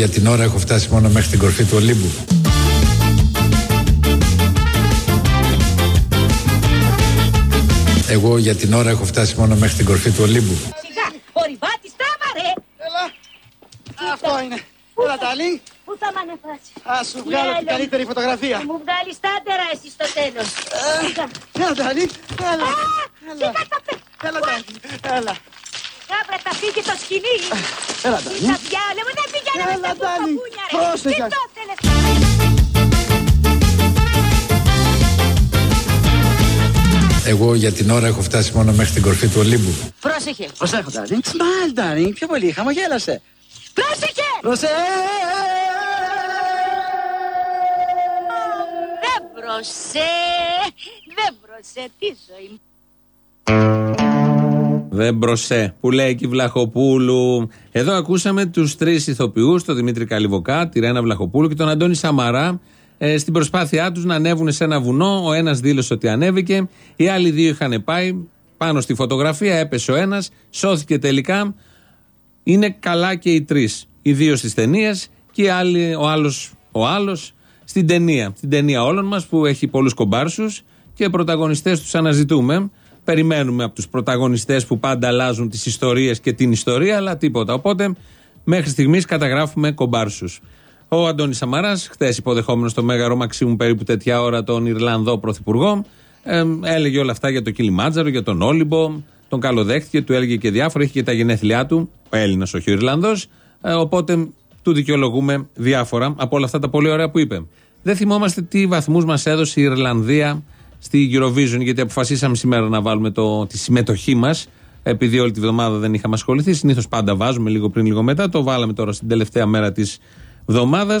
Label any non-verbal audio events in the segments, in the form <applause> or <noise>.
Εγώ για την ώρα έχω φτάσει μόνο μέχρι την κορφή του Ολύμπου. Εγώ για την ώρα έχω φτάσει μόνο μέχρι την κορφή του Ολύμπου. Σιγά, ο Ριβάτης τράβαρε. Έλα. Αυτό είναι. Έλα, Ταλή. Πού θα μ' ανεβάσεις; Α σου βγάλω την Έλα. καλύτερη φωτογραφία. Θα μου βγάλεις τάντερα εσύ στο τέλος. Σιγά. Έλα, Ταλή. Έλα. Α, Έλα. σιγά τα πέ- Έλα, Ταλή. Έλα. Σιγά πρέπει να φύγει το σκηνή. Έλα, Τι Ταλή. θα διάλεγε, δεν πήγαινε με Έλα, τα Τάλη. παππούνια ρε. Πρόσεχε. Τι το θέλες. Εγώ για την ώρα έχω φτάσει μόνο μέχρι την κορφή του Ολύμπου. Πρόσεχε. Προσέχω, Ταλή. Smile, Ταλή. Πιο πολύ. Χαμογέλασε. Πρόσεχε. Προσέχω. Δεν μπροσέ. Δεν μπροσέ. Τι ζωή. Δεν μπροσέ, που λέει εκεί Βλαχοπούλου. Εδώ ακούσαμε τους τρεις ηθοποιούς, τον Δημήτρη Καλιβοκά, τη Ρένα Βλαχοπούλου και τον Αντώνη Σαμαρά, ε, στην προσπάθειά τους να ανέβουν σε ένα βουνό. Ο ένας δήλωσε ότι ανέβηκε, οι άλλοι δύο είχαν πάει πάνω στη φωτογραφία, έπεσε ο ένας, σώθηκε τελικά. Είναι καλά και οι τρεις. Οι δύο στις ταινίες και οι άλλοι, ο άλλος ο άλλος στην ταινία. Στην ταινία όλων μας που έχει πολλούς κομπάρσους και πρωταγωνιστές τους αναζητούμε. Περιμένουμε από τους πρωταγωνιστές που πάντα αλλάζουν τις ιστορίες και την ιστορία, αλλά τίποτα. Οπότε μέχρι στιγμής καταγράφουμε κομπάρσους. Ο Αντώνης Σαμαράς, χθες υποδεχόμενος στο Μέγαρο Μαξίμου περίπου τέτοια ώρα τον Ιρλανδό Πρωθυπουργό, ε, έλεγε όλα αυτά για το Κιλιμάτζαρο, για τον Όλυμπο, τον καλοδέχτηκε, του έλεγε και διάφορα, είχε και τα γενέθλιά του, ο Έλληνας, όχι ο Ιρλανδός. Ε, οπότε του δικαιολογούμε διάφορα από όλα αυτά τα πολύ ωραία που είπε. Δεν θυμόμαστε τι βαθμούς μας έδωσε η Ιρλανδία στη Eurovision, γιατί αποφασίσαμε σήμερα να βάλουμε το, τη συμμετοχή μας. Επειδή όλη τη βδομάδα δεν είχαμε ασχοληθεί, συνήθως πάντα βάζουμε λίγο πριν, λίγο μετά. Το βάλαμε τώρα στην τελευταία μέρα της εβδομάδα.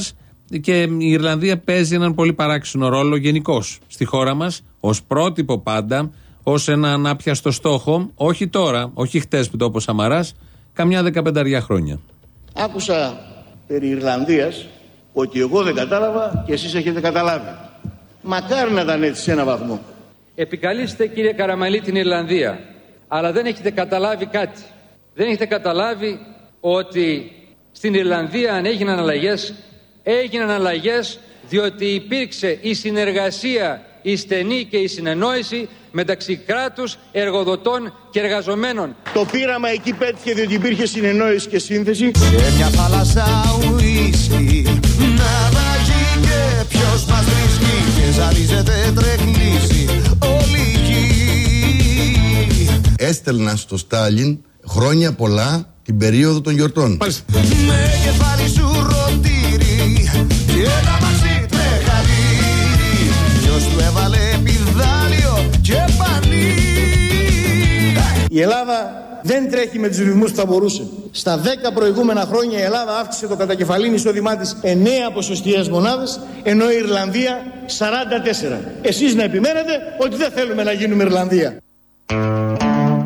Και η Ιρλανδία παίζει έναν πολύ παράξενο ρόλο γενικώ στη χώρα μας, ως πρότυπο πάντα, ως ένα ανάπιαστο στόχο, όχι τώρα, όχι χτες που το είπε ο Σαμαράς, καμιά δεκαπενταριά χρόνια. Άκουσα περί Ιρλανδίας ότι εγώ δεν κατάλαβα και εσείς έχετε καταλάβει. Μακάρι να ήταν έτσι σε ένα βαθμό. Επικαλείστε κύριε Καραμαλή την Ιρλανδία, αλλά δεν έχετε καταλάβει κάτι. Δεν έχετε καταλάβει ότι στην Ιρλανδία αν έγιναν αλλαγές, έγιναν αλλαγές διότι υπήρξε η συνεργασία, η στενή και η συνεννόηση μεταξύ κράτους, εργοδοτών και εργαζομένων. Το πείραμα εκεί πέτυχε διότι υπήρχε συνεννόηση και σύνθεση. Σε μια θάλασσα ουίσκι Να βαγεί και ποιος μας βρίσκει Και ζαλίζεται τρεχνήσει όλη η γη. Έστελνα στο Στάλιν χρόνια πολλά την περίοδο των γιορτών. Με κεφάλι Η Ελλάδα δεν τρέχει με τους ρυθμούς που θα μπορούσε. Στα 10 προηγούμενα χρόνια η Ελλάδα αύξησε το κατακεφαλήν εισόδημά της 9 ποσοστιαίες μονάδες, ενώ η Ιρλανδία 44. Εσείς να επιμένετε ότι δεν θέλουμε να γίνουμε Ιρλανδία.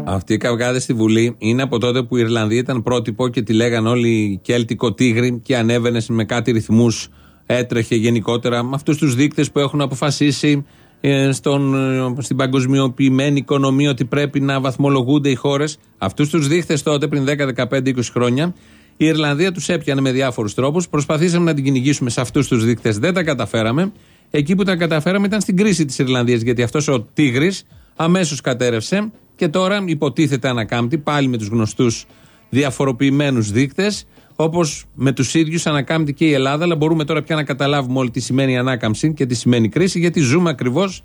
Αυτοί οι καυγάδες στη Βουλή είναι από τότε που η Ιρλανδία ήταν πρότυπο και τη λέγαν όλοι κέλτικο τίγρη και ανέβαινε με κάτι ρυθμούς, έτρεχε γενικότερα με αυτούς τους δείκτες που έχουν αποφασίσει ε, στον, ε, στην παγκοσμιοποιημένη οικονομία ότι πρέπει να βαθμολογούνται οι χώρες. Αυτούς τους δείκτε τότε, πριν 10, 15, 20 χρόνια, η Ιρλανδία τους έπιανε με διάφορους τρόπους. Προσπαθήσαμε να την κυνηγήσουμε σε αυτούς τους δείκτε, δεν τα καταφέραμε. Εκεί που τα καταφέραμε ήταν στην κρίση της Ιρλανδίας, γιατί αυτός ο Τίγρης αμέσως κατέρευσε και τώρα υποτίθεται ανακάμπτει πάλι με τους γνωστούς διαφοροποιημένους δείκτε, όπως με τους ίδιους ανακάμπτει και η Ελλάδα. Αλλά μπορούμε τώρα πια να καταλάβουμε όλη τι σημαίνει ανάκαμψη και τι σημαίνει κρίση, γιατί ζούμε ακριβώς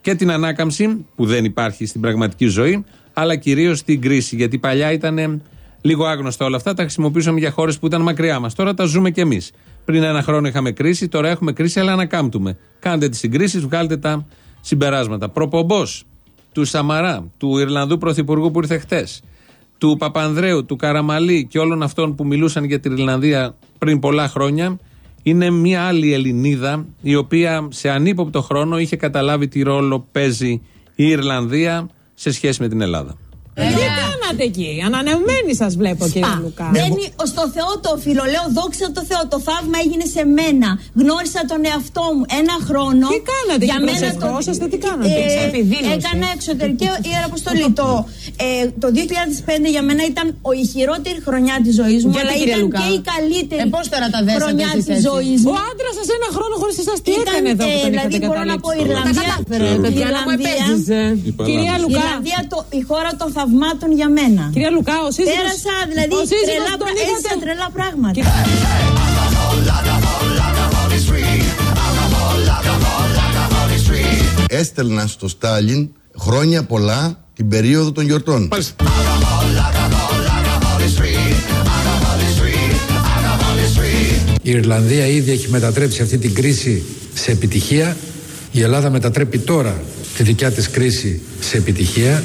και την ανάκαμψη που δεν υπάρχει στην πραγματική ζωή, αλλά κυρίως την κρίση. Γιατί παλιά ήταν λίγο άγνωστα όλα αυτά, τα χρησιμοποιούσαμε για χώρες που ήταν μακριά μας. Τώρα τα ζούμε κι εμείς. Πριν ένα χρόνο είχαμε κρίση, τώρα έχουμε κρίση, αλλά ανακάμπτουμε. Κάντε τις συγκρίσεις, βγάλτε τα συμπεράσματα. Προπομπός του Σαμαρά, του Ιρλανδού Πρωθυπουργού που ήρθε χτες, του Παπανδρέου, του Καραμαλή και όλων αυτών που μιλούσαν για την Ιρλανδία πριν πολλά χρόνια, είναι μια άλλη Ελληνίδα η οποία σε ανύποπτο χρόνο είχε καταλάβει τι ρόλο παίζει η Ιρλανδία σε σχέση με την Ελλάδα. Τι κάνατε εκεί. Ανανεωμένοι σας βλέπω, κύριε Λουκά. Δεν είναι- στο Θεό το οφείλω. Λέω δόξα τω Θεώ. Το θαύμα έγινε σε μένα. Γνώρισα τον εαυτό μου ένα χρόνο. Τι κάνατε, εκεί προσευχόσαστε, τι κάνατε, σε επιδήλωση. Έκανα εξωτερική ιεραποστολή. το, ε, το 2005 για μένα ήταν ο, η χειρότερη χρονιά της ζωής μου. Γιατί, αλλά κύριε ήταν Λουκά; και η καλύτερη Ε, πώς τώρα τα δέσατε χρονιά εσείς της έτσι; ζωής μου. Ο άντρας σας ένα χρόνο χωρίς εσάς τι Ήταν, έκανε εδώ που ε, τον δηλαδή είχατε μπορώ να πω καταλήξει; Ιρλανδία. Τα κατάφερε, Τατιάνα μου Ιρλανδία. επέζησε. Κυρία Η Λουκά. Ιρλανδία το, η χώρα των θαυμάτων για μένα. Κυρία Λουκά, ο σύζυγος- Πέρασα δηλαδή ο σύζυγος τρελά, τον πρα- είδατε- έζησα τρελά πράγματα. Έστελνα στο Στάλιν χρόνια πολλά την περίοδο των γιορτών. Η Ιρλανδία ήδη έχει μετατρέψει αυτή την κρίση σε επιτυχία. Η Ελλάδα μετατρέπει τώρα τη δικιά της κρίση σε επιτυχία.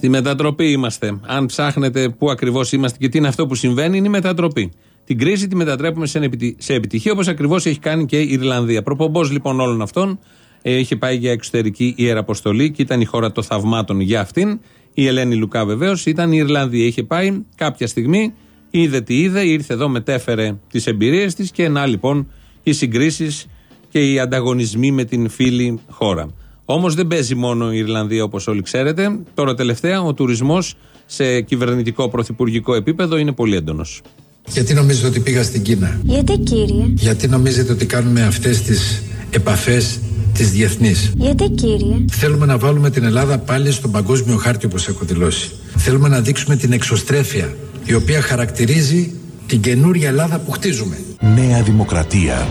Στη μετατροπή είμαστε. Αν ψάχνετε πού ακριβώς είμαστε και τι είναι αυτό που συμβαίνει, είναι η μετατροπή. Την κρίση τη μετατρέπουμε σε επιτυ- σε επιτυχία όπως ακριβώς έχει κάνει και η Ιρλανδία. Προπομπό λοιπόν όλων αυτών ε, είχε πάει για εξωτερική ιεραποστολή και ήταν η χώρα των θαυμάτων για αυτήν. Η Ελένη Λουκά βεβαίως ήταν η Ιρλανδία. Είχε πάει κάποια στιγμή, είδε τι είδε, ήρθε εδώ, μετέφερε τις εμπειρίες της και να λοιπόν οι συγκρίσεις και οι ανταγωνισμοί με την φίλη χώρα. Όμως δεν παίζει μόνο η Ιρλανδία όπως όλοι ξέρετε. Τώρα τελευταία ο τουρισμός σε κυβερνητικό πρωθυπουργικό επίπεδο είναι πολύ έντονος. Γιατί νομίζετε ότι πήγα στην Κίνα; Γιατί κύριε, Γιατί νομίζετε ότι κάνουμε αυτές τις επαφές τις διεθνείς; γιατί κύριε, Θέλουμε να βάλουμε την Ελλάδα πάλι στον παγκόσμιο χάρτη όπως έχω δηλώσει. Θέλουμε να δείξουμε την εξωστρέφεια η οποία χαρακτηρίζει την καινούρια Ελλάδα που χτίζουμε. Νέα Δημοκρατία.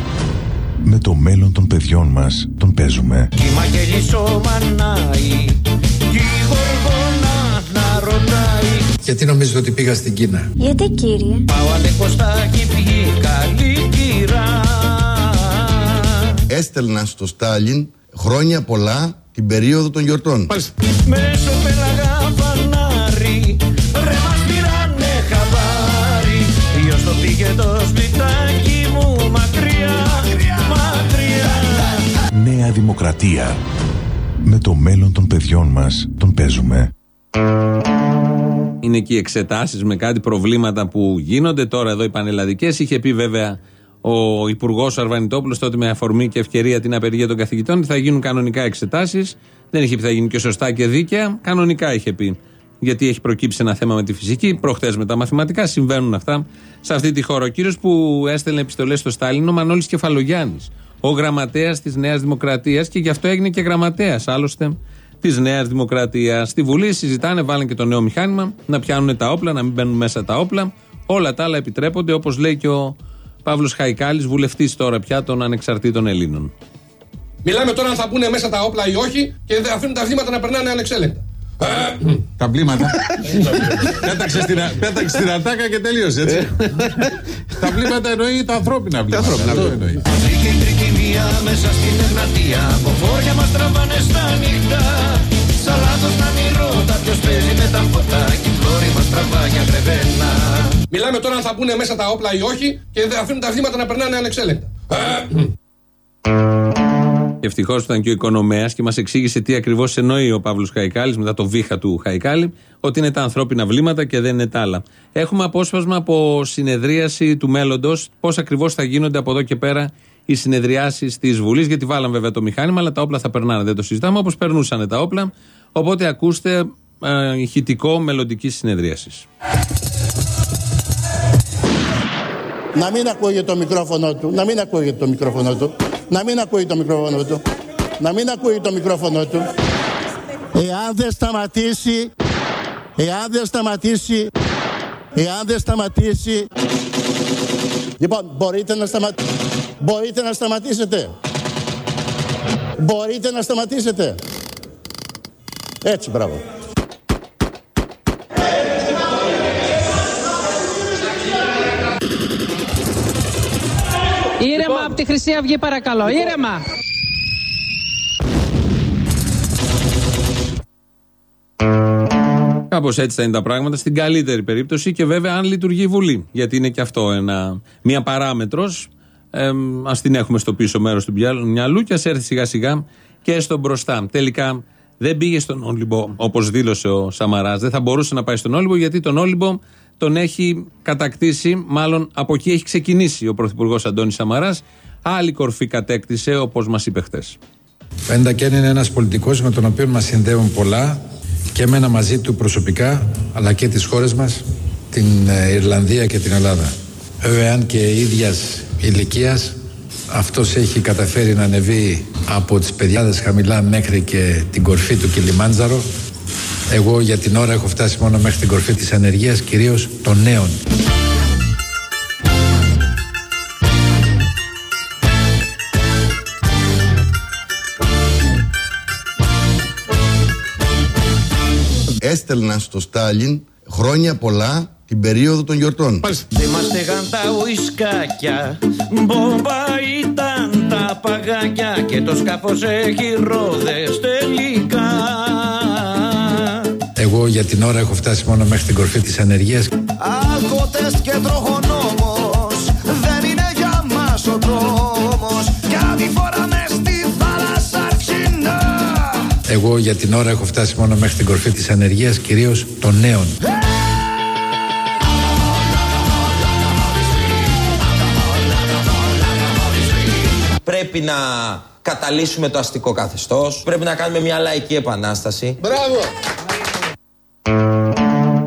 Με το μέλλον των παιδιών μας τον παίζουμε. Κι η Μαγελίσο μανάει Κι η Γοργόνα να ρωτάει Γιατί νομίζετε ότι πήγα στην Κίνα; γιατί κύριε, Πάω Αλέκος θα έχει βγει καλή κυρά Έστελνα στο Στάλιν χρόνια πολλά την περίοδο των γιορτών. Μέσω πέλαγα Δημοκρατία. Με το μέλλον των παιδιών μας τον παίζουμε. Είναι εκεί εξετάσεις με κάτι προβλήματα που γίνονται τώρα εδώ οι πανελλαδικές. Είχε πει βέβαια ο Υπουργός Αρβανιτόπουλος τότε με αφορμή και ευκαιρία την απεργία των καθηγητών ότι θα γίνουν κανονικά εξετάσεις. Δεν είχε πει θα γίνουν και σωστά και δίκαια. Κανονικά είχε πει. Γιατί έχει προκύψει ένα θέμα με τη φυσική. Προχθές με τα μαθηματικά συμβαίνουν αυτά σε αυτή τη χώρα. Ο κύριος που έστελνε επιστολές στο Στάλιν είναι ο Μανώλης Κεφαλογιάννης. Ο γραμματέας της Νέας Δημοκρατίας και γι' αυτό έγινε και γραμματέας άλλωστε της Νέας Δημοκρατίας. Στη Βουλή συζητάνε, βάλουν και το νέο μηχάνημα, να πιάνουν τα όπλα, να μην μπαίνουν μέσα τα όπλα. Όλα τα άλλα επιτρέπονται, όπως λέει και ο Παύλος Χαϊκάλης, βουλευτής τώρα πια των ανεξαρτήτων Ελλήνων. Μιλάμε τώρα αν θα μπουν μέσα τα όπλα ή όχι και δεν αφήνουν τα βήματα να περνάνε ανεξέλεγκτα. Τα πλήματα. πέταξε, στην, α- πέταξε στην ατάκα και τελείωσε έτσι. τα πλήματα εννοεί τα ανθρώπινα πλήματα. ανθρώπινα Αυτό πλήματα. εννοεί. Βρήκε η τρικυμία μέσα στην Εγνατία Από φόρια μας τραβάνε στα νυχτά Σαν λάθος να μην ρώτα ποιος παίζει με τα φώτα Κι η πλώρη μας τραβάει για γρεβένα Μιλάμε τώρα αν θα μπουν μέσα τα όπλα ή όχι και δεν αφήνουν τα βήματα να περνάνε ανεξέλεγκτα. Ευτυχώς που ήταν και ο οικονομέας και μας εξήγησε τι ακριβώς εννοεί ο Παύλος Χαϊκάλης μετά το βήχα του Χαϊκάλη, ότι είναι τα ανθρώπινα βλήματα και δεν είναι τα άλλα. Έχουμε απόσπασμα από συνεδρίαση του μέλλοντος, πώς ακριβώς θα γίνονται από εδώ και πέρα οι συνεδριάσεις της Βουλής, γιατί βάλαν βέβαια το μηχάνημα, αλλά τα όπλα θα περνάνε, δεν το συζητάμε, όπως περνούσαν τα όπλα. Οπότε ακούστε ε, ηχητικό μελλοντικής συνεδρίασης. Να μην ακούγεται το μικρόφωνο του, να μην ακούγεται το μικρόφωνο του, να μην ακούει το μικρόφωνο του, να μην ακούει το μικρόφωνο του. Εάν δεν σταματήσει, εάν δεν σταματήσει, εάν δεν σταματήσει, λοιπόν, μπορείτε να σταματήσετε, μπορείτε να σταματήσετε, μπορείτε να σταματήσετε. Έτσι, μπράβο. Τη Χρυσή Αυγή, παρακαλώ. Ήρεμα. Κάπως έτσι θα είναι τα πράγματα στην καλύτερη περίπτωση και βέβαια αν λειτουργεί η Βουλή. Γιατί είναι και αυτό ένα, μια παράμετρος. Α την έχουμε στο πίσω μέρος του μυαλού και ας έρθει σιγά σιγά και στο μπροστά. Τελικά Δεν πήγε στον Όλυμπο όπως δήλωσε ο Σαμαράς. Δεν θα μπορούσε να πάει στον Όλυμπο γιατί τον Όλυμπο τον έχει κατακτήσει, μάλλον από εκεί έχει ξεκινήσει ο Πρωθυπουργός Αντώνης Σαμαράς. Άλλη κορφή κατέκτησε, όπως μας είπε χτε. Ο Έντα Κέν είναι ένας πολιτικός με τον οποίο μας συνδέουν πολλά και εμένα μαζί του προσωπικά αλλά και τις χώρες μας, την ε, Ιρλανδία και την Ελλάδα. Βέβαια αν και ίδιας ηλικίας αυτός έχει καταφέρει να ανεβεί από τις παιδιάδες χαμηλά μέχρι και την κορφή του Κιλιμάντζαρο. Εγώ για την ώρα έχω φτάσει μόνο μέχρι την κορφή της ανεργίας, κυρίως των νέων. Έστελνα στο Στάλιν χρόνια πολλά την περίοδο των γιορτών. Δεν μας στεγαν τα ουισκάκια Μπόμπα ήταν τα παγάκια Και το σκάφος έχει ρόδες τελικά Εγώ για την ώρα έχω φτάσει μόνο μέχρι την κορφή της ανεργίας. Αλκοτέστ και τροχονόμος Δεν είναι για μας ο δρόμος Εγώ για την ώρα έχω φτάσει μόνο μέχρι την κορφή της ανεργίας, κυρίως των νέων. Πρέπει να καταλύσουμε το αστικό καθεστώς. Πρέπει να κάνουμε μια λαϊκή επανάσταση. Μπράβο!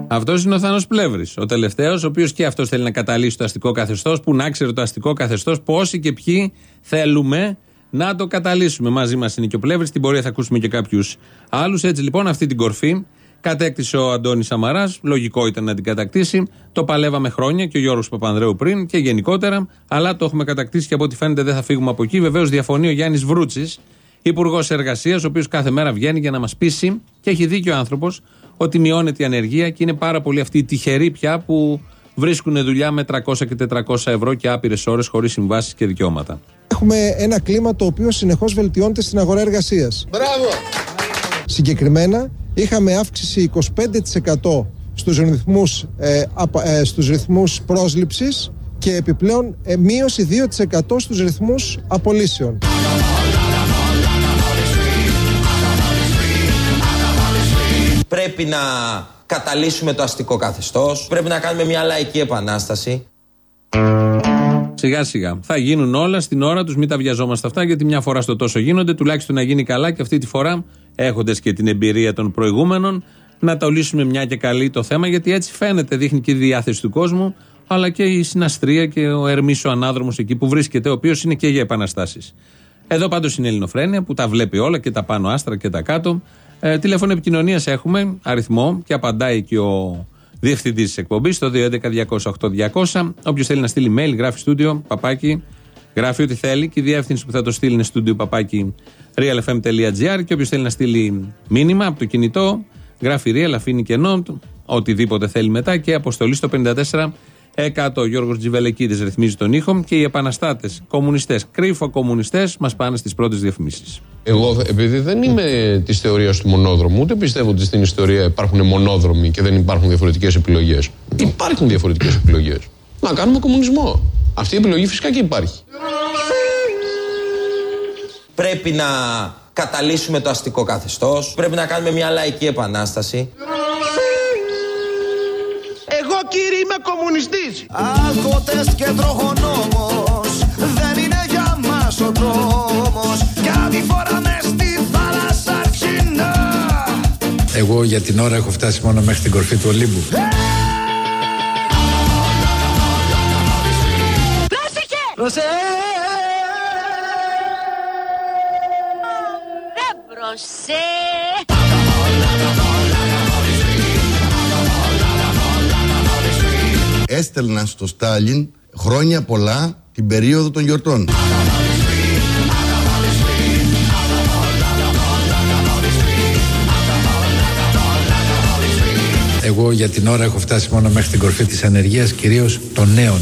Αυτός είναι ο Θάνος Πλεύρης, ο τελευταίος, ο οποίος και αυτός θέλει να καταλύσει το αστικό καθεστώς, που να ξέρει το αστικό καθεστώς πόσοι και ποιοι θέλουμε να το καταλύσουμε. Μαζί μας είναι και ο Πλεύρης, στην πορεία θα ακούσουμε και κάποιους άλλους. Έτσι λοιπόν, αυτή την κορφή κατέκτησε ο Αντώνης Σαμαράς. Λογικό ήταν να την κατακτήσει. Το παλεύαμε χρόνια και ο Γιώργος Παπανδρέου πριν και γενικότερα, αλλά το έχουμε κατακτήσει και από ό,τι φαίνεται δεν θα φύγουμε από εκεί. Βεβαίως διαφωνεί ο Γιάννης Βρούτσης, Υπουργός Εργασίας, ο οποίος κάθε μέρα βγαίνει για να μας πείσει και έχει δίκιο ο άνθρωπος ότι μειώνεται η ανεργία και είναι πάρα πολλοί αυτοί οι τυχεροί πια που βρίσκουν δουλειά με 300 και 400 ευρώ και άπειρες ώρες χωρίς συμβάσεις και δικαιώματα. Έχουμε ένα κλίμα το οποίο συνεχώς βελτιώνεται στην αγορά εργασίας. Μπράβο! Συγκεκριμένα, είχαμε αύξηση 25% στους ρυθμούς, ε, απα- ε, στους ρυθμούς πρόσληψης και επιπλέον ε, μείωση 2% στους ρυθμούς απολύσεων. Πρέπει να καταλύσουμε το αστικό καθεστώς. Πρέπει να κάνουμε μια λαϊκή επανάσταση. Σιγά σιγά. Θα γίνουν όλα στην ώρα τους, μην τα βιαζόμαστε αυτά, γιατί μια φορά στο τόσο γίνονται, τουλάχιστον να γίνει καλά και αυτή τη φορά, έχοντας και την εμπειρία των προηγούμενων, να το λύσουμε μια και καλή το θέμα, γιατί έτσι φαίνεται, δείχνει και η διάθεση του κόσμου, αλλά και η συναστρία και ο Ερμής ο ανάδρομος εκεί που βρίσκεται, ο οποίος είναι και για επαναστάσεις. Εδώ πάντως είναι η Ελληνοφρένεια που τα βλέπει όλα και τα πάνω άστρα και τα κάτω. Ε, τηλέφωνο επικοινωνίας έχουμε, αριθμό και απαντάει και ο διευθυντής της εκπομπής στο 211-208-200. Όποιος θέλει να στείλει mail, γράφει στούντιο, παπάκι, γράφει ό,τι θέλει και η διεύθυνση που θα το στείλει είναι στούντιο παπάκι realfm.gr. Και όποιος θέλει να στείλει μήνυμα από το κινητό, γράφει real, αφήνει κενό, οτιδήποτε θέλει μετά και αποστολή στο 54 100. Γιώργος Τζιβελεκίδης ρυθμίζει τον ήχο και οι επαναστάτες, κομμουνιστές, κρύφο κομμουνιστές μας πάνε στις πρώτες διαφημίσεις. Εγώ, επειδή δεν είμαι της θεωρίας του μονόδρομου, ούτε πιστεύω ότι στην ιστορία υπάρχουν μονόδρομοι και δεν υπάρχουν διαφορετικές επιλογές. Υπάρχουν διαφορετικές επιλογές. Να κάνουμε κομμουνισμό. Αυτή η επιλογή φυσικά και υπάρχει. Πρέπει να καταλύσουμε το αστικό καθεστώς. Πρέπει να κάνουμε μια λαϊκή επανάσταση. Εγώ κύριε είμαι κομμουνιστής Αλκοτέστ και τροχονόμος Δεν είναι για μας ο δρόμος Κάτι φορά μες στη θάλασσα αρχινά Εγώ για την ώρα έχω φτάσει μόνο μέχρι την κορφή του Ολύμπου. Πρόσεχε! Ρε μπροσέ! Έστελνα στο Στάλιν χρόνια πολλά την περίοδο των γιορτών. Εγώ για την ώρα έχω φτάσει μόνο μέχρι την κορφή της ανεργίας, κυρίως των νέων.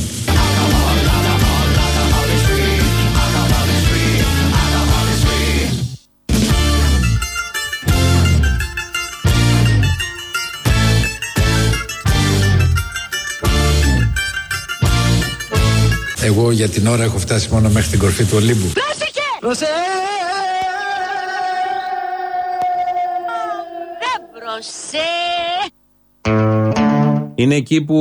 Εγώ για την ώρα έχω φτάσει μόνο μέχρι την κορφή του Ολύμπου. Πρόσεχε! βρωσέ. Είναι εκεί που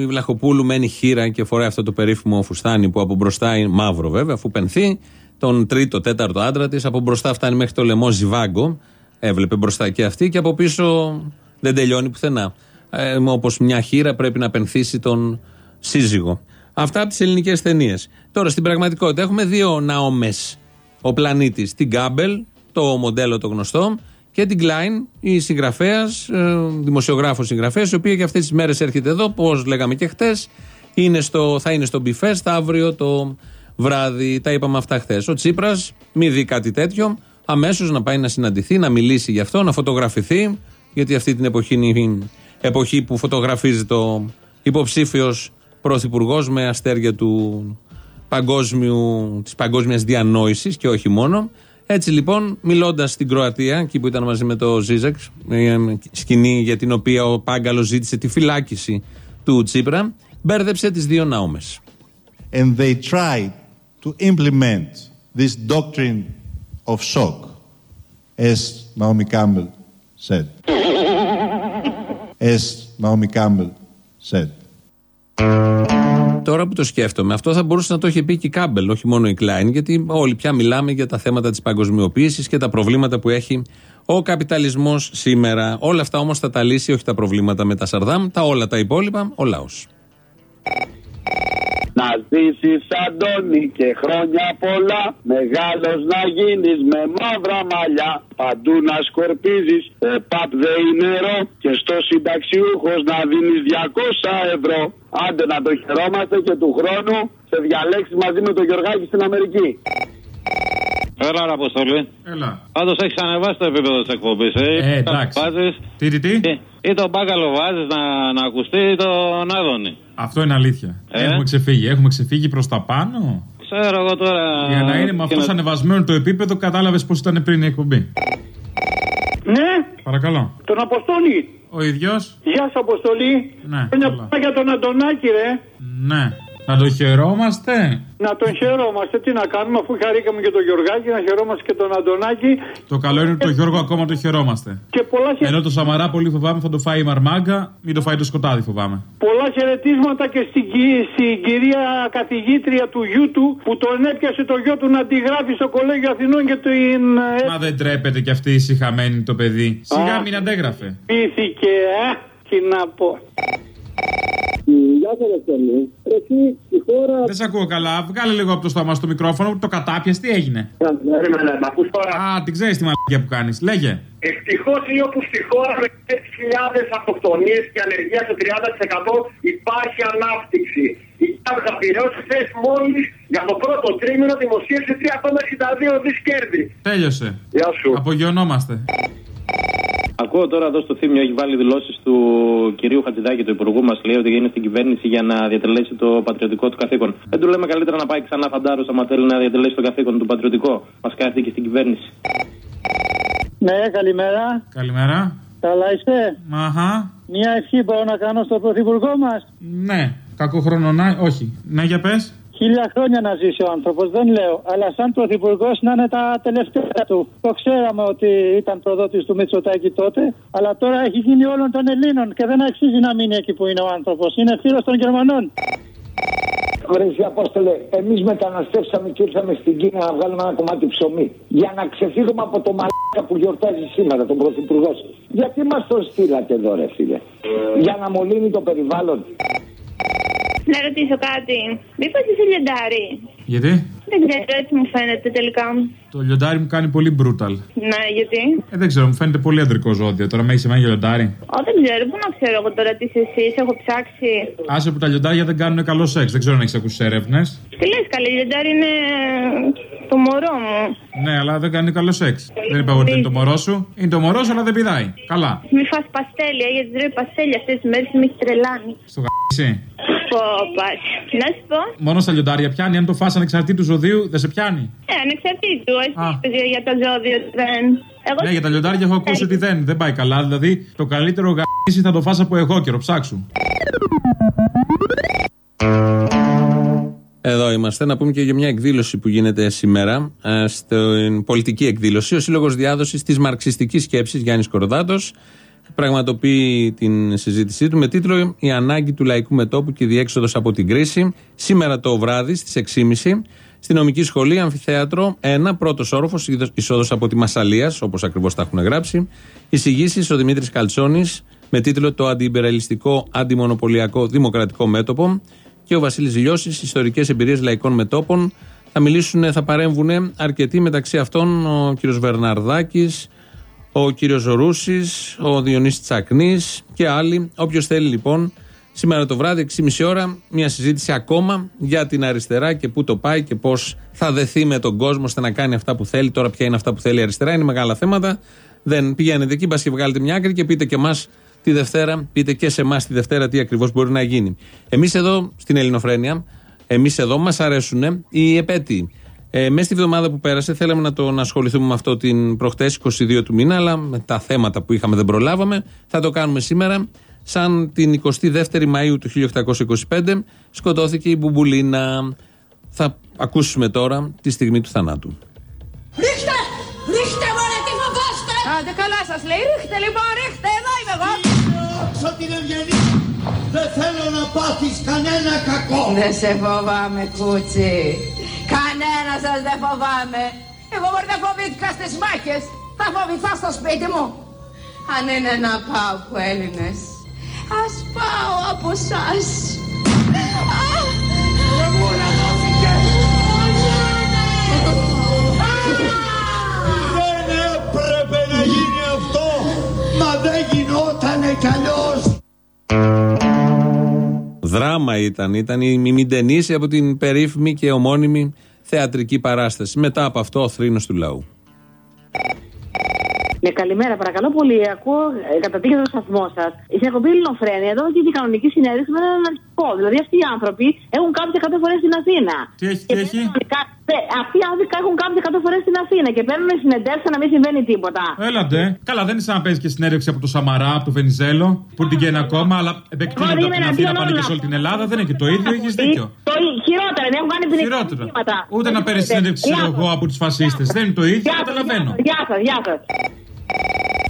η Βλαχοπούλου μένει χείρα και φοράει αυτό το περίφημο φουστάνι που από μπροστά είναι μαύρο βέβαια, αφού πενθεί τον τρίτο, τέταρτο άντρα της. Από μπροστά φτάνει μέχρι το λαιμό ζιβάγκο. Έβλεπε μπροστά και αυτή και από πίσω δεν τελειώνει πουθενά. Ε, Όπως μια χείρα πρέπει να πενθήσει τον σύζυγο. Αυτά από τις ελληνικές ταινίες. Τώρα στην πραγματικότητα έχουμε δύο Ναόμες. Ο πλανήτης, την Γκάμπελ, το μοντέλο το γνωστό, και την Κλάιν, η συγγραφέας, δημοσιογράφος συγγραφέας, η οποία και αυτές τις μέρες έρχεται εδώ, όπω λέγαμε και χτες, είναι στο, θα είναι στο Μπιφέστ αύριο το βράδυ. Τα είπαμε αυτά χθες. Ο Τσίπρας, μη δει κάτι τέτοιο, αμέσως να πάει να συναντηθεί, να μιλήσει γι' αυτό, να φωτογραφηθεί, γιατί αυτή την εποχή είναι η εποχή που φωτογραφίζει το υποψήφιος πρωθυπουργός με αστέρια του παγκόσμιου, της παγκόσμιας διανόησης και όχι μόνο. Έτσι λοιπόν, μιλώντας στην Κροατία, εκεί που ήταν μαζί με το Ζίζεκ, ε, σκηνή για την οποία ο Πάγκαλος ζήτησε τη φυλάκιση του Τσίπρα, μπέρδεψε τις δύο Ναόμες. and they tried to implement this doctrine of shock, as Naomi Campbell said. <laughs> As Naomi Campbell said. Τώρα που το σκέφτομαι, αυτό θα μπορούσε να το είχε πει και η Κάμπελ, όχι μόνο η Κλάιν, γιατί όλοι πια μιλάμε για τα θέματα της παγκοσμιοποίησης και τα προβλήματα που έχει ο καπιταλισμός σήμερα. Όλα αυτά όμως θα τα λύσει, όχι τα προβλήματα με τα Σαρδάμ, τα όλα τα υπόλοιπα, ο λαός. Να ζήσεις Αντώνη και χρόνια πολλά Μεγάλος να γίνεις με μαύρα μαλλιά Παντού να σκορπίζεις ΕΠΑΠ δε νερό Και στο συνταξιούχος να δίνεις 200 ευρώ Άντε να το χαιρόμαστε και του χρόνου Σε διαλέξεις μαζί με τον Γιωργάκη στην Αμερική Έλα, ρε Αποστολή. Έλα. Πάντως έχεις ανεβάσει το επίπεδο της εκπομπής. Ε. Ε, εντάξει. Βάζεις, Τι, τι, τι; ή, ή τον μπάκαλο βάζεις να, να ακουστεί ή τον Άδωνη. Αυτό είναι αλήθεια. Ε; Έχουμε ξεφύγει. Έχουμε ξεφύγει προς τα πάνω. Ξέρω εγώ τώρα. Για να είναι με αυτός ανεβασμένο το επίπεδο, κατάλαβες πώς ήταν πριν η εκπομπή. Ναι, Παρακαλώ. τον Αποστόλη. Ο ίδιος. Γεια σου, Αποστολή. Ναι, Χρόνια καλά. πολλά για τον Αντωνάκη, ρε. Ναι. Να το χαιρόμαστε; Να τον χαιρόμαστε. Τι να κάνουμε, αφού χαρήκαμε και τον Γιωργάκη, να χαιρόμαστε και τον Αντωνάκη. Το καλό είναι ότι το Γιώργο ακόμα το χαιρόμαστε. Και πολλά, χε... Ενώ το Σαμαρά πολύ φοβάμαι θα το φάει η μαρμάγκα, μην το φάει το σκοτάδι φοβάμαι. πολλά χαιρετίσματα και στην, κυ- στην κυρία καθηγήτρια του γιού του που τον έπιασε το γιο του να αντιγράφει στο Κολέγιο Αθηνών και την ε, Μα δεν τρέπεται κι αυτή η συχαμένη το παιδί. Σιγά μην αντέγραφε. πήθηκε, ε. Τι να πω. Γεια σα, Αποστολή. Εσύ στη χώρα. Δεν σε ακούω καλά. Βγάλε λίγο από το στόμα στο μικρόφωνο. Το κατάπιες, τι έγινε; Περίμενε, μ' ακούς τώρα; Α, την ξέρεις τη μαλακία που κάνεις. Λέγε. Ευτυχώς ή όπου στη χώρα με 6.000 αυτοκτονίες και ανεργία σε 30% υπάρχει ανάπτυξη. Η Τράπεζα Πυραιός χθε μόλις για το πρώτο τρίμηνο δημοσίευσε 3,62 δις κέρδη. Τέλειωσε. Γεια σου. Απογειωνόμαστε. Ακούω τώρα εδώ στο θύμιο έχει βάλει δηλώσεις του κυρίου Χατζηδάκη, του υπουργού μας. Λέει ότι είναι στην κυβέρνηση για να διατελέσει το πατριωτικό του καθήκον. Δεν του λέμε καλύτερα να πάει ξανά φαντάρος άμα θέλει να διατελέσει το καθήκον του πατριωτικό. Μας κάθεται και στην κυβέρνηση. Ναι, καλημέρα. Καλημέρα. Καλά είστε; Αχα. Μια ευχή μπορώ να κάνω στον Πρωθυπουργό μας; Ναι. Κακό χρόνο να. Όχι. Ναι, για πες. Χίλια χρόνια να ζήσει ο άνθρωπος, δεν λέω. Αλλά σαν πρωθυπουργός να είναι τα τελευταία του. Το ξέραμε ότι ήταν προδότης του Μητσοτάκη τότε. Αλλά τώρα έχει γίνει όλων των Ελλήνων και δεν αξίζει να μείνει εκεί που είναι ο άνθρωπος. Είναι φίλος των Γερμανών. Ωραία, Απόστολε, εμείς μεταναστεύσαμε και ήρθαμε στην Κίνα να βγάλουμε ένα κομμάτι ψωμί. Για να ξεφύγουμε από το μαλάκα που γιορτάζει σήμερα, τον πρωθυπουργό σα. Γιατί μας το στείλατε εδώ, ρε φίλε; Για να μολύνει το περιβάλλον. Να ρωτήσω κάτι. Μήπως είσαι λιοντάρι. Γιατί; Δεν ξέρω, έτσι μου φαίνεται τελικά. Το λιοντάρι μου κάνει πολύ brutal. Ναι, γιατί; Ε, δεν ξέρω, μου φαίνεται πολύ αντρικό ζώδιο. Τώρα με έχεις εμένα για λιοντάρι; Ω, δεν ξέρω, πού να ξέρω εγώ τώρα τι είσαι εσύ, έχω ψάξει. Άσε που τα λιοντάρια δεν κάνουν καλό σεξ. Δεν ξέρω αν έχεις ακούσει έρευνες. Τι λες, καλή λιοντάρι είναι το μωρό μου. Ναι, αλλά δεν κάνει καλό σεξ. Δεν είπα εγώ ότι είναι το μωρό σου. Είναι το μωρό σου, αλλά δεν πηδάει. Καλά. Μη φας παστέλια, γιατί τρώει παστέλια αυτές τις μέρες με έχει τρελάνει. Στο γαμπισί. Πω, πας. Να σου πω. Μόνο στα λιοντάρια πιάνει. Αν το φας ανεξαρτήτου ζωδίου, δεν σε πιάνει. Ε, ανεξαρτήτου, εσύ είπες για τα ζώδια ότι δεν. Εγώ Ναι, για τα λιοντάρια έχω ακούσει ότι δεν, δεν πάει καλά. Δηλαδή, το καλύτερο γαμπισί θα το φας από εγώ καιρο. Ψάξου. Εδώ είμαστε. Να πούμε και για μια εκδήλωση που γίνεται σήμερα, ε, στην πολιτική εκδήλωση. Ο Σύλλογος Διάδοσης της Μαρξιστικής Σκέψης, Γιάννης Κοροδάτο, πραγματοποιεί την συζήτησή του με τίτλο Η ανάγκη του λαϊκού μετόπου και η διέξοδος από την κρίση. Σήμερα το βράδυ στις 6.30 στη νομική σχολή, αμφιθέατρο 1, πρώτος όροφος, εισόδος από τη Μασαλία, όπως ακριβώς τα έχουν γράψει. Εισηγήσεις ο Δημήτρης Καλτσόνης με τίτλο Το αντιυμπεραλιστικό, αντιμονοπολιακό, δημοκρατικό μέτωπο και ο Βασίλης Λιώσης, Ιστορικές εμπειρίες λαϊκών μετόπων. Θα μιλήσουν, θα παρέμβουν αρκετοί μεταξύ αυτών ο κύριος Βερναρδάκης, ο κύριος Ρούσης, ο Διονύσης Τσακνής και άλλοι. Όποιος θέλει λοιπόν, σήμερα το βράδυ, 6.30 ώρα, μια συζήτηση ακόμα για την αριστερά και πού το πάει και πώς θα δεθεί με τον κόσμο ώστε να κάνει αυτά που θέλει. Τώρα, ποια είναι αυτά που θέλει η αριστερά, είναι μεγάλα θέματα. Δεν πηγαίνετε εκεί, μπας και βγάλετε μια άκρη και πείτε και εμάς τη Δευτέρα, πείτε και σε εμάς τη Δευτέρα τι ακριβώς μπορεί να γίνει. Εμείς εδώ στην Ελληνοφρένεια, εμείς εδώ μας αρέσουν οι επέτειοι. Ε, μέσα στη βδομάδα που πέρασε θέλαμε να το να ασχοληθούμε με αυτό την προχτές 22 του μήνα, αλλά με τα θέματα που είχαμε δεν προλάβαμε. Θα το κάνουμε σήμερα. Σαν την 22η Μαΐου του 1825 σκοτώθηκε η Μπουμπουλίνα. Θα ακούσουμε τώρα τη στιγμή του θανάτου. Ρίχτε! Ρίχτε μωρέ τι φοβάστε! Άντε καλά σας λέει, ρίχτε λοιπόν, ρίχτε, εδώ είμαι εγώ! Δόξα την ευγενή! Δεν θέλω να πάθεις κανένα κακό! Δεν σε φοβάμαι κούτσι. Κανένα σας δεν φοβάμαι. Εγώ μπορεί να φοβήθηκα στις μάχες. Θα φοβηθώ στο σπίτι μου. Αν είναι να πάω από Έλληνες. Ας πάω από σας. Δεν έπρεπε να γίνει αυτό! Μα δεν γινότανε κι αλλιώς! Δράμα ήταν. Ήταν η μιμητενήση από την περίφημη και ομώνυμη θεατρική παράσταση. Μετά από αυτό ο θρήνος του λαού. Ναι, καλημέρα, παρακαλώ πολύ. Ακούω ε, κατά τύχη το σταθμό σας. Η εκπομπή Ελληνοφρένια εδώ και η κανονική συνέντευξη με έναν αρχικό. Δηλαδή αυτοί οι άνθρωποι έχουν κάποια κατοφορέ στην Αθήνα. Τι έχει, Και τι έχει; κανονικά- ε, Αυτοί οι άνθρωποι έχουν κάποια κατοφορέ στην Αθήνα και παίρνουν συνεντεύξεις να μην συμβαίνει τίποτα. Έλατε. Καλά, δεν είναι σαν να παίζει και συνέντευξη από το Σαμαρά, από το Βενιζέλο, που την καίνει ακόμα, αλλά επεκτείνονται Εγώ από την είμαι Αθήνα, εναντίον πάνε και όλων σε όλη την Ελλάδα. Δεν είναι και το ίδιο, έχεις δίκιο. Το ί- χειρότερα, δεν έχουν κάνει ποινικά Χειρότερα. εγκλήματα. Ούτε να παίρνει συνέντευξη, ξέρω εγώ, από τους φασίστες. Δεν είναι το ίδιο, Γεια σας, καταλαβαίνω. Γεια σας, γεια σας.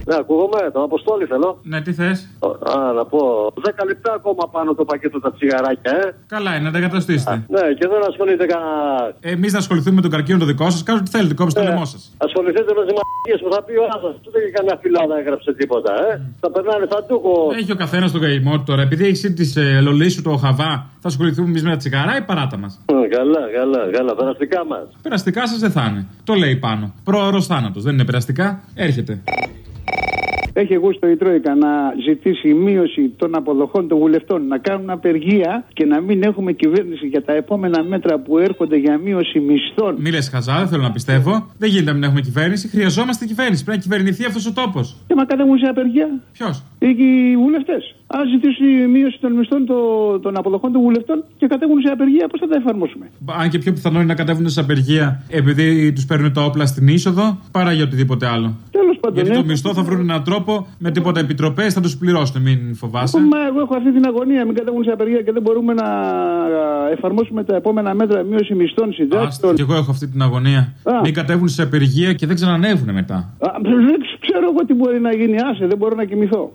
Ναι, ακούγομαι, τον Αποστόλη θέλω. Ναι, τι θες; Α, να πω. 10 λεπτά ακόμα πάνω το πακέτο τα τσιγαράκια, ε. Καλά, είναι να τα εγκαταστήσετε. Ναι, και δεν ασχολείται κανένα. Εμείς να ασχοληθούμε με τον καρκίνο το δικό σας, κάντε τι θέλετε, κόψτε το λαιμό σας. Ασχοληθείτε με τι μαγικέ που θα πει ο άλλο. Ούτε και κανένα φυλάδα έγραψε τίποτα, ε. Θα περνάνε σαν τούκο. Έχει ο καθένας τον καημό του τώρα. Επειδή έχεις τη ε, λολή σου το χαβά, θα ασχοληθούμε εμείς με τα τσιγάρα ή παράτα μας; Ε, Καλά, καλά, καλά. Περαστικά μας. Περαστικά σας δεν θα είναι. Το λέει πάνω. Πρόωρος θάνατος. Δεν είναι περαστικά. Έρχεται. Έχει εγώ στο η Τρόικα να ζητήσει μείωση των αποδοχών των βουλευτών, να κάνουν απεργία και να μην έχουμε κυβέρνηση για τα επόμενα μέτρα που έρχονται για μείωση μισθών. Μη λες χαζά, δεν θέλω να πιστεύω. Δεν γίνεται να μην έχουμε κυβέρνηση. Χρειαζόμαστε κυβέρνηση. Πρέπει να κυβερνηθεί αυτός ο τόπος. Και μα κατέβουν σε απεργία. Ποιος; Οι βουλευτές. Αν ζητήσει μείωση των μισθών το- των αποδοχών των βουλευτών και κατέβουν σε απεργία, πώς θα τα εφαρμόσουμε; Αν και πιο πιθανό είναι να κατέβουν σε απεργία επειδή τους παίρνουν τα όπλα στην είσοδο παρά για οτιδήποτε άλλο. Τέλος πάντων. Γιατί ε, το μισθό θα βρουν έναν τρόπο με τίποτα επιτροπές, θα τους πληρώσουν, μην φοβάσαι. Μα εγώ έχω αυτή την αγωνία, μην κατέβουν σε απεργία και δεν μπορούμε να α, εφαρμόσουμε τα επόμενα μέτρα μείωση μισθών Άστα, συντάξεων. και εγώ έχω αυτή την αγωνία. Α. Μην κατέβουν σε απεργία και δεν ξανανεύουν μετά. Α, Δεν ξέρω εγώ τι μπορεί να γίνει, άσε, δεν μπορώ να κοιμηθώ.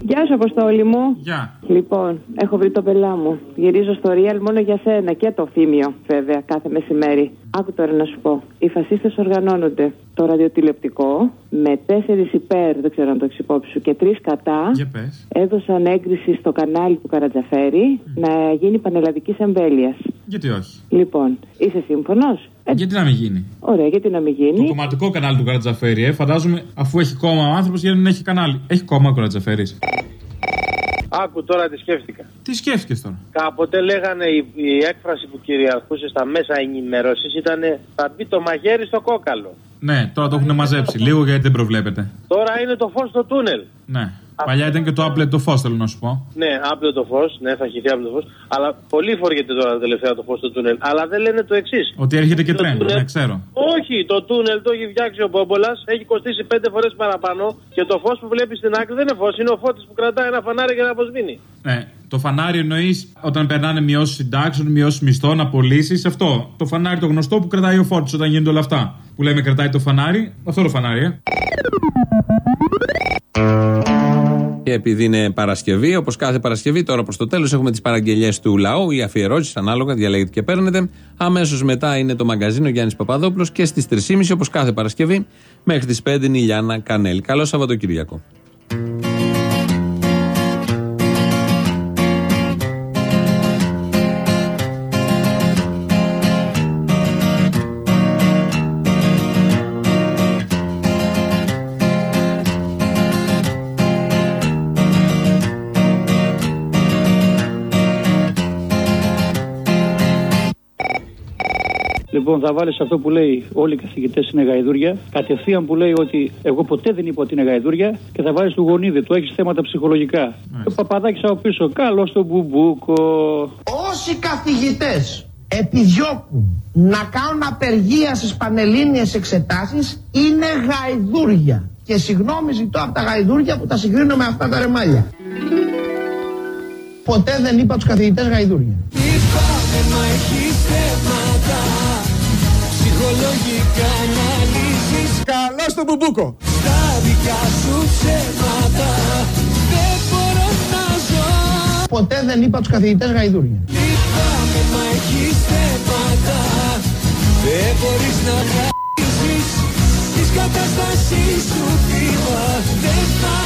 Γεια σου, Αποστόλη μου. Γεια. Λοιπόν, έχω βρει το πελά μου. Γυρίζω στο Real μόνο για σένα και το θύμιο, βέβαια, κάθε μεσημέρι. Άκου τώρα να σου πω. Οι φασίστες οργανώνονται. Το ραδιοτηλεοπτικό με τέσσερις υπέρ, δεν ξέρω αν το έχεις υπόψη σου, και τρεις κατά. Για πες. Έδωσαν έγκριση στο κανάλι του Καρατζαφέρη να γίνει πανελλαδικής εμβέλειας. Γιατί όχι; Λοιπόν, είσαι σύμφωνος; Γιατί να μην γίνει; Ωραία, γιατί να μην Το γίνει. κομματικό κανάλι του Καρατζαφέρη, ε, φαντάζομαι αφού έχει κόμμα ο άνθρωπος γιατί δεν έχει κανάλι. Έχει κόμμα ο Καρατζαφέρης. Άκου τώρα τι σκέφτηκα. Τι σκέφτηκες τώρα; Κάποτε λέγανε η, η έκφραση που κυριαρχούσε στα μέσα ενημέρωσης ήταν θα μπει το μαχαίρι στο κόκαλο. Ναι, τώρα το έχουν μαζέψει λίγο γιατί δεν προβλέπετε. Τώρα είναι το φως στο τούνελ. Ναι. Παλιά ήταν και το άπλετο φως, θέλω να σου πω. Ναι, άπλο το φως, ναι, θα χυθεί άπλο το φως. Αλλά πολύ φοριέται τώρα τα τελευταία το φως στο τούνελ. Αλλά δεν λένε το εξής. Ότι έρχεται και Το τρένο, τούνελ- ναι, ξέρω. Όχι, το τούνελ το έχει φτιάξει ο Μπόμπολας, έχει κοστίσει πέντε φορές παραπάνω και το φως που βλέπεις στην άκρη δεν είναι φως, είναι ο φώτης που κρατάει ένα φανάρι για να αποσβήνει. Ναι, το φανάρι εννοείς όταν περνάνε μειώσεις συντάξεων, μειώσεις μισθών, απολύσεις. Αυτό. Το φανάρι το γνωστό που κρατάει ο φόρτη όταν γίνονται όλα αυτά. Που λέμε κρατάει το φανάρι, αυτό το φανάρι, ε. Και επειδή είναι Παρασκευή, όπως κάθε Παρασκευή, τώρα προς το τέλος έχουμε τις παραγγελίε του λαού ή αφιερώσει, ανάλογα, διαλέγετε και παίρνετε. Αμέσως μετά είναι το μαγκαζίνο Γιάννης Παπαδόπουλος και στις 3.30 όπως κάθε Παρασκευή μέχρι τις 5 είναι η Λιάννα Κανέλη. Καλό Σαββατοκύριακο. Λοιπόν, θα βάλεις αυτό που λέει όλοι οι καθηγητές είναι γαϊδούρια. Κατευθείαν που λέει ότι εγώ ποτέ δεν είπα ότι είναι γαϊδούρια. Και θα βάλεις του γονίδι, του έχεις θέματα ψυχολογικά. Και ο παπαδάκι από πίσω. Καλό στον μπουμπούκο. Όσοι καθηγητές επιδιώκουν να κάνουν απεργία στις πανελλήνιες εξετάσεις είναι γαϊδούρια. Και συγγνώμη ζητώ από τα γαϊδούρια που τα συγκρίνω με αυτά τα ρεμάλια. Ποτέ δεν είπα τους καθηγητές γαϊδούρια. Ψυχολογικά να λύσεις Καλό στον μπουμπούκο. Τα δικά σου ψέματα Δεν μπορώ να ζω. Ποτέ δεν είπα τους καθηγητές γαϊδούρια. Είπαμε μα έχει θέματα Δεν μπορείς να χάσεις. Της κατάστασης σου θύμα Δεν θα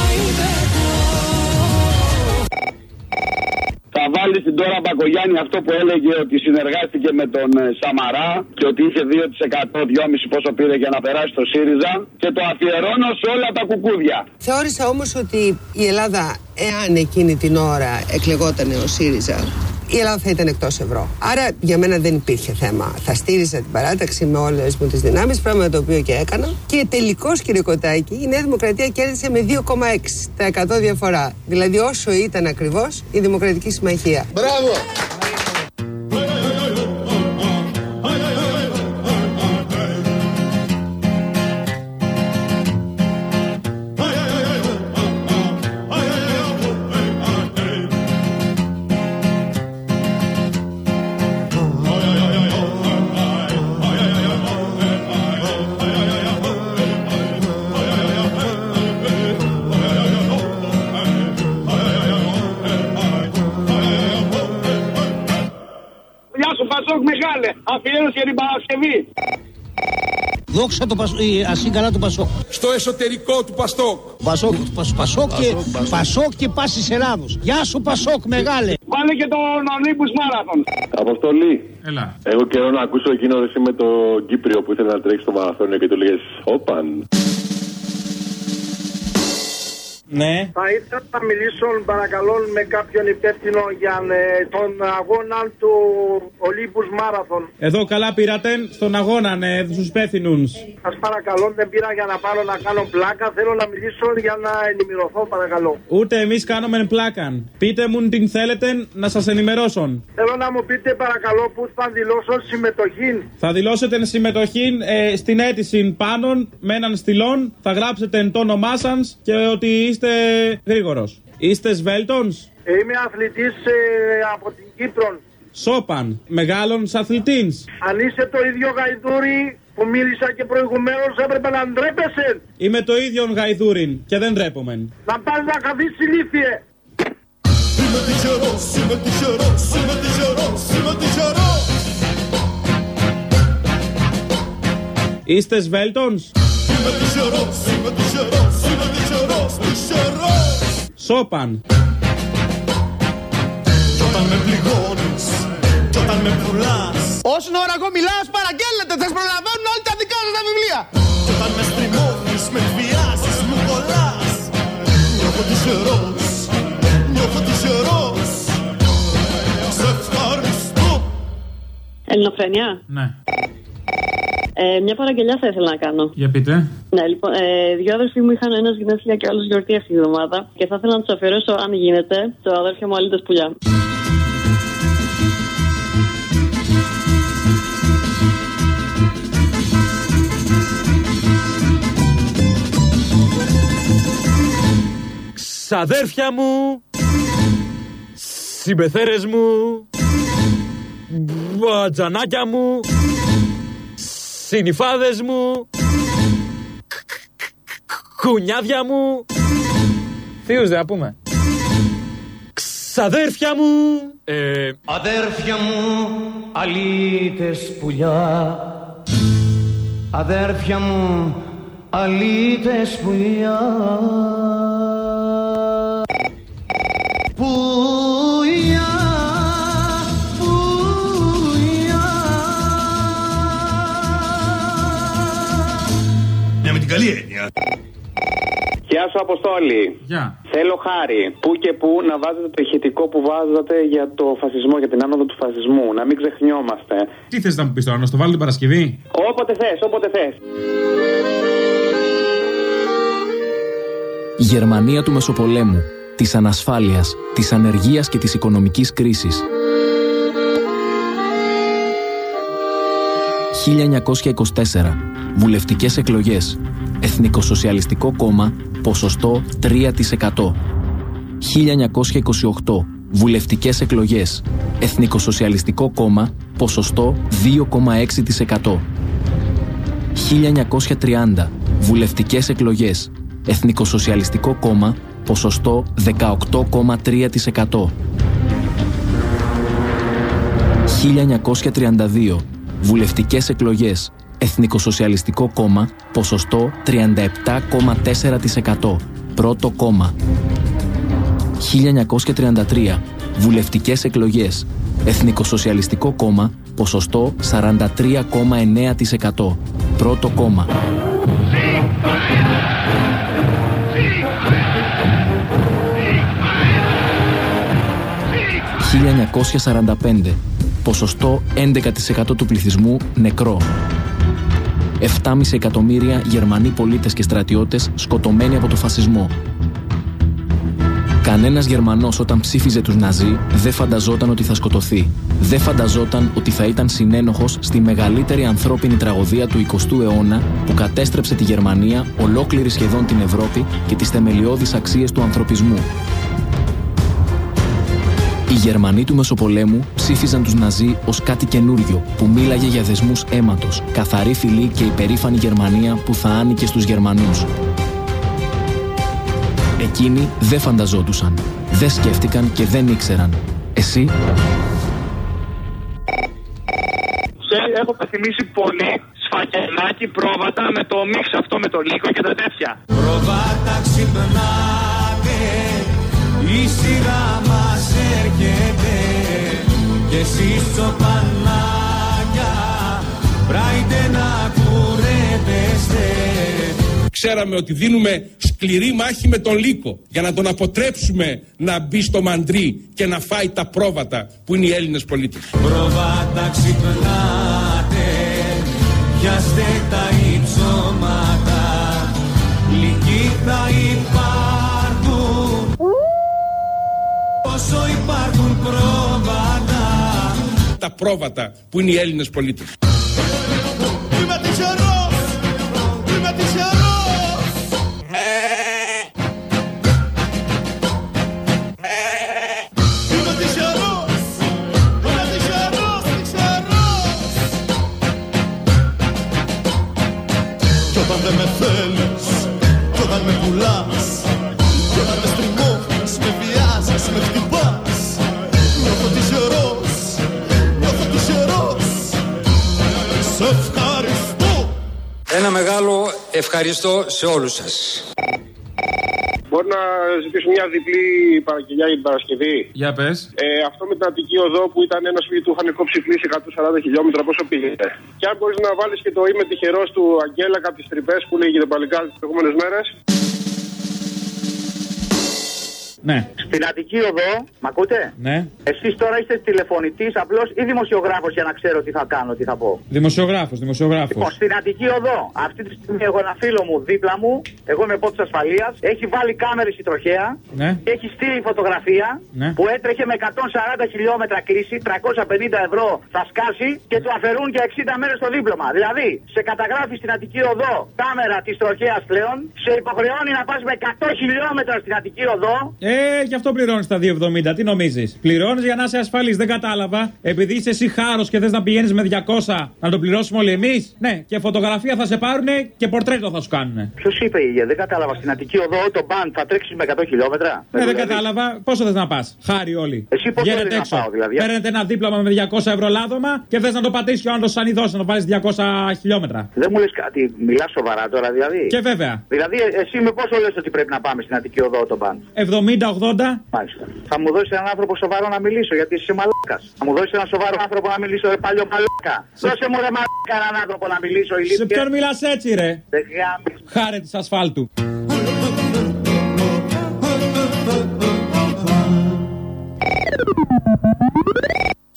βάλει την τώρα Μπακογιάννη αυτό που έλεγε ότι συνεργάστηκε με τον ε, Σαμαρά και ότι είχε 2%, 2,5% πόσο πήρε για να περάσει το ΣΥΡΙΖΑ και το αφιερώνω σε όλα τα κουκούδια. Θεώρησα όμως ότι η Ελλάδα, εάν εκείνη την ώρα εκλεγόταν ο ΣΥΡΙΖΑ, η Ελλάδα θα ήταν εκτός ευρώ. Άρα για μένα δεν υπήρχε θέμα. Θα στήριζα την παράταξη με όλες μου τις δυνάμεις, πράγμα το οποίο και έκανα. Και τελικώς κύριε Κοτάκη, η Νέα Δημοκρατία κέρδισε με 2,6% διαφορά. Δηλαδή όσο ήταν ακριβώς η Δημοκρατική Συμμαχία. Μπράβο! Παρασκευή. Δόξα το Πασόκ, ασύ καλά το Πασόκ. Στο εσωτερικό του Παστόκ. Πασόκ, Πασόκ, Πασόκ, και, Πασόκ και πάσης Ελλάδος. Γεια σου Πασόκ μεγάλε. Βάλε και τον Ολύμπους Μάραθον. Αποστολή. Έλα. Έχω καιρό να ακούσω εκείνο εσύ με το Κύπριο που ήθελε να τρέξει στο μαραθώνιο και του λέγες Όπαν. Ναι. Θα ήθελα να μιλήσω παρακαλώ με κάποιον υπεύθυνο για ε, τον αγώνα του Ολύμπους Μάραθον. Εδώ καλά πήρατε στον αγώνα, ναι, στους υπεύθυνους. Σας παρακαλώ δεν πήρα για να πάρω να κάνω πλάκα. Θέλω να μιλήσω για να ενημερωθώ παρακαλώ. Ούτε εμείς κάνουμε πλάκαν. Πείτε μου την θέλετε να σας ενημερώσω. Θέλω να μου πείτε παρακαλώ που θα δηλώσω συμμετοχή. Θα δηλώσετε συμμετοχή ε, στην αίτηση πάνω με έναν στυλόν. Θα γράψετε το όνομά σας και ότι είστε γρήγορος. Είστε σβέλτονς; Ε, Είμαι αθλητής ε, από την Κύπρο. Σόπαν. Μεγάλων αθλητή. Αν είσαι το ίδιο γαϊδούρι που μίλησα και προηγουμένως έπρεπε να ντρέπεσαι. Είμαι το ίδιο γαϊδούριν και δεν ντρέπομαι. Να πας να καθείς ηλίθιε. Είμαι τυχερός, είμαι τυχερός, είμαι τυχερός, είμαι τυχερός Είστε σβέλτονς; Είμαι τυχερός, είμαι τυχερός, είμαι τυχερός, τυχερός Σόπαν. Κι όταν με πληγώνεις, κι όταν με πουλάς Όσον ώρα εγώ μιλάω, παραγγέλλετε, θα σας προλαβαίνουν όλοι τα δικά σας τα βιβλία. Κι όταν με στριμώχνεις, με εκβιάζεις, μου κολλάς Νιώθω τυχερός, νιώθω τυχερός Σε ευχαριστώ Ελληνοφρενιά. Ναι. Ε, μια παραγγελιά θα ήθελα να κάνω. Για πείτε. Ναι, λοιπόν, ε, δύο αδερφοί μου είχαν ένα γενέθλια και άλλο γιορτή αυτή τη εβδομάδα. Και θα ήθελα να τους αφιερώσω, αν γίνεται, το αδέρφια μου Αλίτες Πουλιά. Ξαδέρφια μου, συμπεθέρες μου, μπατζανάκια μου, συνυφάδες μου, κουνιάδια μου, Θείου δεν θα πούμε. Ξαδέρφια μου. Ε, Αδέρφια μου, αλήτες πουλιά Αδέρφια μου, αλήτες πουλιά Πουλιά, Γεια σου, Αποστόλη. Γεια. Θέλω χάρη. Πού και πού να βάζετε το ηχητικό που βάζατε για το φασισμό, για την άνοδο του φασισμού. Να μην ξεχνιόμαστε. Τι θες να μου πεις τώρα, να στο βάλω την Παρασκευή; Όποτε θες, όποτε θες. Η Γερμανία του Μεσοπολέμου, της ανασφάλειας, της ανεργίας και της οικονομικής κρίσης. 1924. Βουλευτικές εκλογές. Εθνικοσοσιαλιστικό κόμμα, ποσοστό 3%. 1928. Βουλευτικές εκλογές. Εθνικοσοσιαλιστικό κόμμα, ποσοστό 2,6%. 1930. Βουλευτικές εκλογές. Εθνικοσοσιαλιστικό κόμμα, ποσοστό 18,3%. 1932. Βουλευτικές εκλογές. Εθνικοσοσιαλιστικό κόμμα, ποσοστό 37,4%. Πρώτο κόμμα. 1933. Βουλευτικές εκλογές. Εθνικοσοσιαλιστικό κόμμα, ποσοστό 43,9%. Πρώτο κόμμα. 1945. Ποσοστό 11% του πληθυσμού νεκρό. 7,5 εκατομμύρια Γερμανοί πολίτες και στρατιώτες σκοτωμένοι από το φασισμό. Κανένας Γερμανός όταν ψήφιζε τους Ναζί δεν φανταζόταν ότι θα σκοτωθεί. Δεν φανταζόταν ότι θα ήταν συνένοχος στη μεγαλύτερη ανθρώπινη τραγωδία του 20ου αιώνα που κατέστρεψε τη Γερμανία, ολόκληρη σχεδόν την Ευρώπη και τις θεμελιώδεις αξίες του ανθρωπισμού. Οι Γερμανοί του Μεσοπολέμου ψήφιζαν τους Ναζί ως κάτι καινούριο που μίλαγε για δεσμούς αίματος, καθαρή φυλή και υπερήφανη Γερμανία που θα άνοικε στους Γερμανούς. Εκείνοι δεν φανταζόντουσαν, δεν σκέφτηκαν και δεν ήξεραν. Εσύ; Ξέρει, έχω πεθυμίσει πολύ σφακελάκι πρόβατα με το μίξ αυτό με το λύκο και τα τέτοια. Προβάτα ξυπνάτε Η σειρά μας έρχεται Και εσείς τσοπανάκια Πράιτε να κουρεύεστε Ξέραμε ότι δίνουμε σκληρή μάχη με τον Λύκο για να τον αποτρέψουμε να μπει στο μαντρί και να φάει τα πρόβατα που είναι οι Έλληνες πολίτες. Προβάτα ξυπνάτε Πιάστε τα υψώματα Λυκοί θα υπάρχουν Όσο υπάρχουν πρόβατα Τα πρόβατα που είναι οι Έλληνες πολίτες. Ευχαριστώ σε όλους σας. Μπορώ να ζητήσω μια διπλή παραγγελιά για την Παρασκευή; Για πες. Ε, αυτό με την Αττική Οδό που ήταν ένας σπίτι του είχαν κόψει φλήση 140 χιλιόμετρα, πόσο πήγε; Και αν μπορείς να βάλεις και το είμαι τυχερός του Αγγέλα από τι τρυπές που λέγει το παλικάρι τις προηγούμενες μέρες. Ναι. Στην Αττική Οδό, μ' ακούτε; Ναι. Εσείς τώρα είστε τηλεφωνητής απλώς ή δημοσιογράφος για να ξέρω τι θα κάνω, τι θα πω. Δημοσιογράφος, δημοσιογράφος. Λοιπόν, στην Αττική Οδό, αυτή τη στιγμή έχω ένα φίλο μου δίπλα μου, εγώ είμαι πόντος ασφαλείας, έχει βάλει κάμερες η τροχέα, Ναι. και έχει στείλει φωτογραφία Ναι. που έτρεχε με 140 χιλιόμετρα κλίση, 350 ευρώ θα σκάσει και του αφαιρούν για 60 μέρες το δίπλωμα. Δηλαδή, σε καταγράφει στην Αττική Οδό κάμερα της τροχέας πλέον, σε υποχρεώνει να πας με 100 χιλιόμετρα στην Αττική Οδό Ε, γι' αυτό πληρώνεις τα 2,70. Τι νομίζεις; Πληρώνεις για να είσαι ασφαλής. Δεν κατάλαβα. Επειδή είσαι εσύ χάρος και θες να πηγαίνεις με 200, να το πληρώσουμε όλοι εμείς. Ναι, και φωτογραφία θα σε πάρουν και πορτρέτο θα σου κάνουν. Ποιος είπε η υγεία, δεν κατάλαβα. Στην Αττική οδό το μπαν θα τρέξεις με 100 χιλιόμετρα; Ναι, δεν κατάλαβα. Πόσο θες να πας; Χάρη όλοι. Εσύ πόσο Βγαίνετε θέλεις να έξω. πάω, δηλαδή; Παίρνετε ένα δίπλωμα με 200 ευρώ λάδωμα και θες να το πατήσει και ο άλλο σαν ειδός να το βάλει 200 χιλιόμετρα. Δεν μου λες κάτι, μιλάς σοβαρά τώρα δηλαδή; Και βέβαια. Δηλαδή, ε- εσύ με πόσο λες ότι πρέπει να πάμε στην Αττική οδό το μπαν; 70-80. Θα μου δώσεις έναν άνθρωπο σοβαρό να μιλήσω, γιατί είσαι μαλάκας. Θα μου δώσεις έναν σοβαρό άνθρωπο να μιλήσω, ρε παλιό μαλάκα. Σε... Δώσε μου ρε μαλάκα έναν άνθρωπο να μιλήσω, ηλίθεια. Σε ποιον μιλάς έτσι, ρε; Χάρε της ασφάλτου.